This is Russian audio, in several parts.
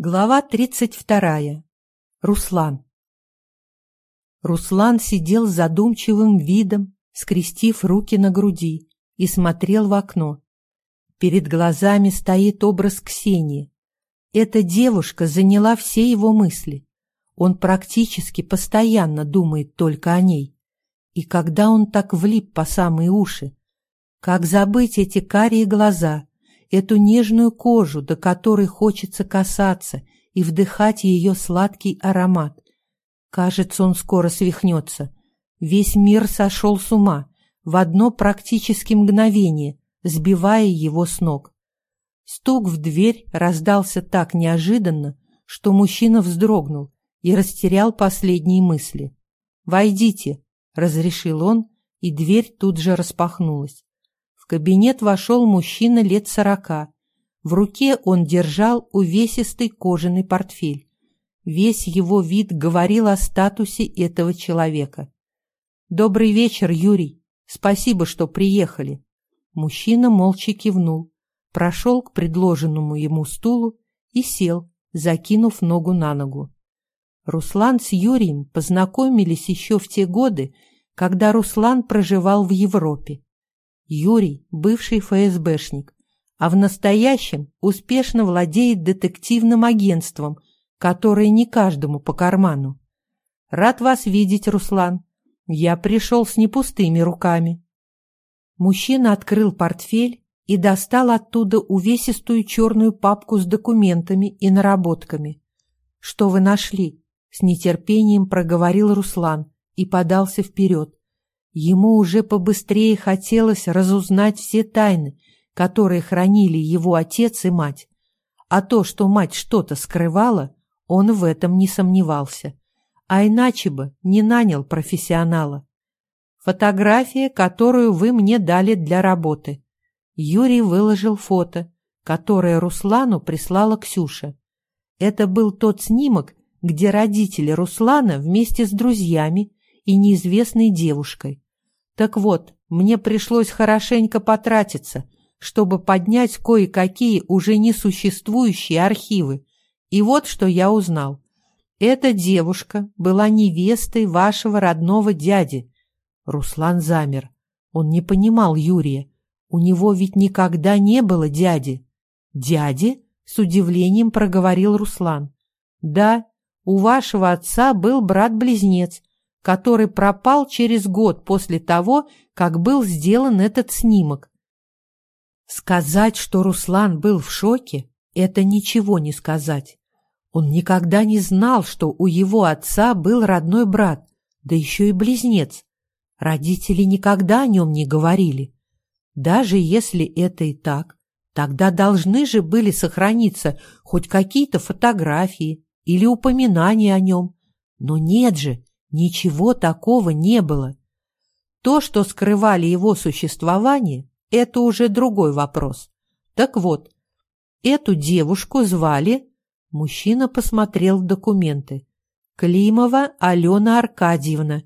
Глава тридцать вторая. Руслан. Руслан сидел с задумчивым видом, скрестив руки на груди, и смотрел в окно. Перед глазами стоит образ Ксении. Эта девушка заняла все его мысли. Он практически постоянно думает только о ней. И когда он так влип по самые уши, как забыть эти карие глаза, эту нежную кожу, до которой хочется касаться и вдыхать ее сладкий аромат. Кажется, он скоро свихнется. Весь мир сошел с ума в одно практически мгновение, сбивая его с ног. Стук в дверь раздался так неожиданно, что мужчина вздрогнул и растерял последние мысли. «Войдите», — разрешил он, и дверь тут же распахнулась кабинет вошел мужчина лет сорока. В руке он держал увесистый кожаный портфель. Весь его вид говорил о статусе этого человека. «Добрый вечер, Юрий. Спасибо, что приехали». Мужчина молча кивнул, прошел к предложенному ему стулу и сел, закинув ногу на ногу. Руслан с Юрием познакомились еще в те годы, когда Руслан проживал в Европе. Юрий – бывший ФСБшник, а в настоящем успешно владеет детективным агентством, которое не каждому по карману. Рад вас видеть, Руслан. Я пришел с непустыми руками. Мужчина открыл портфель и достал оттуда увесистую черную папку с документами и наработками. «Что вы нашли?» — с нетерпением проговорил Руслан и подался вперед. Ему уже побыстрее хотелось разузнать все тайны, которые хранили его отец и мать. А то, что мать что-то скрывала, он в этом не сомневался. А иначе бы не нанял профессионала. Фотография, которую вы мне дали для работы. Юрий выложил фото, которое Руслану прислала Ксюша. Это был тот снимок, где родители Руслана вместе с друзьями и неизвестной девушкой. Так вот, мне пришлось хорошенько потратиться, чтобы поднять кое-какие уже несуществующие архивы. И вот что я узнал. Эта девушка была невестой вашего родного дяди. Руслан замер. Он не понимал Юрия. У него ведь никогда не было дяди. Дяди? С удивлением проговорил Руслан. Да, у вашего отца был брат-близнец, который пропал через год после того, как был сделан этот снимок. Сказать, что Руслан был в шоке, это ничего не сказать. Он никогда не знал, что у его отца был родной брат, да еще и близнец. Родители никогда о нем не говорили. Даже если это и так, тогда должны же были сохраниться хоть какие-то фотографии или упоминания о нем. Но нет же, Ничего такого не было. То, что скрывали его существование, это уже другой вопрос. Так вот, эту девушку звали... Мужчина посмотрел документы. Климова Алена Аркадьевна.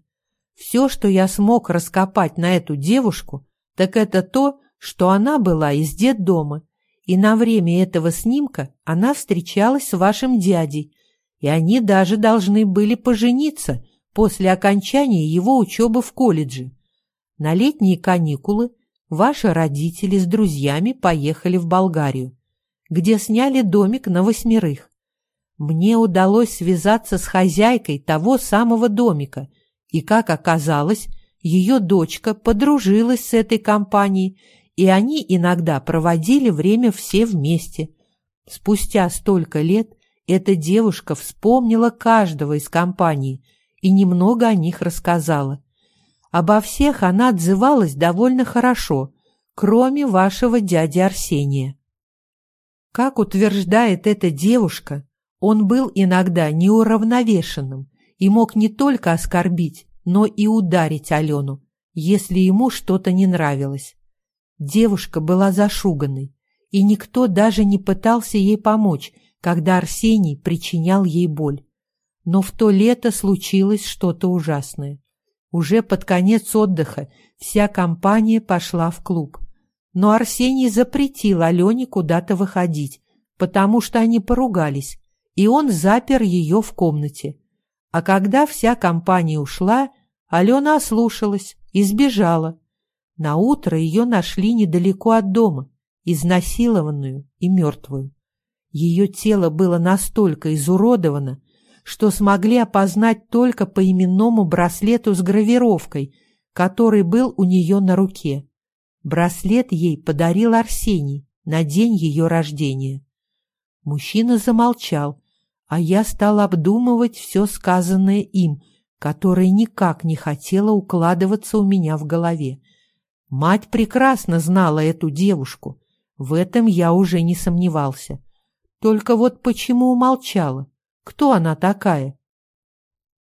Все, что я смог раскопать на эту девушку, так это то, что она была из детдома, и на время этого снимка она встречалась с вашим дядей, и они даже должны были пожениться, после окончания его учебы в колледже. На летние каникулы ваши родители с друзьями поехали в Болгарию, где сняли домик на восьмерых. Мне удалось связаться с хозяйкой того самого домика, и, как оказалось, ее дочка подружилась с этой компанией, и они иногда проводили время все вместе. Спустя столько лет эта девушка вспомнила каждого из компании и немного о них рассказала. Обо всех она отзывалась довольно хорошо, кроме вашего дяди Арсения. Как утверждает эта девушка, он был иногда неуравновешенным и мог не только оскорбить, но и ударить Алену, если ему что-то не нравилось. Девушка была зашуганной, и никто даже не пытался ей помочь, когда Арсений причинял ей боль. Но в то лето случилось что-то ужасное. Уже под конец отдыха вся компания пошла в клуб. Но Арсений запретил Алене куда-то выходить, потому что они поругались, и он запер ее в комнате. А когда вся компания ушла, Алена ослушалась и сбежала. Наутро ее нашли недалеко от дома, изнасилованную и мертвую. Ее тело было настолько изуродовано, что смогли опознать только по именному браслету с гравировкой, который был у нее на руке. Браслет ей подарил Арсений на день ее рождения. Мужчина замолчал, а я стал обдумывать все сказанное им, которое никак не хотело укладываться у меня в голове. Мать прекрасно знала эту девушку, в этом я уже не сомневался. Только вот почему умолчала? Кто она такая?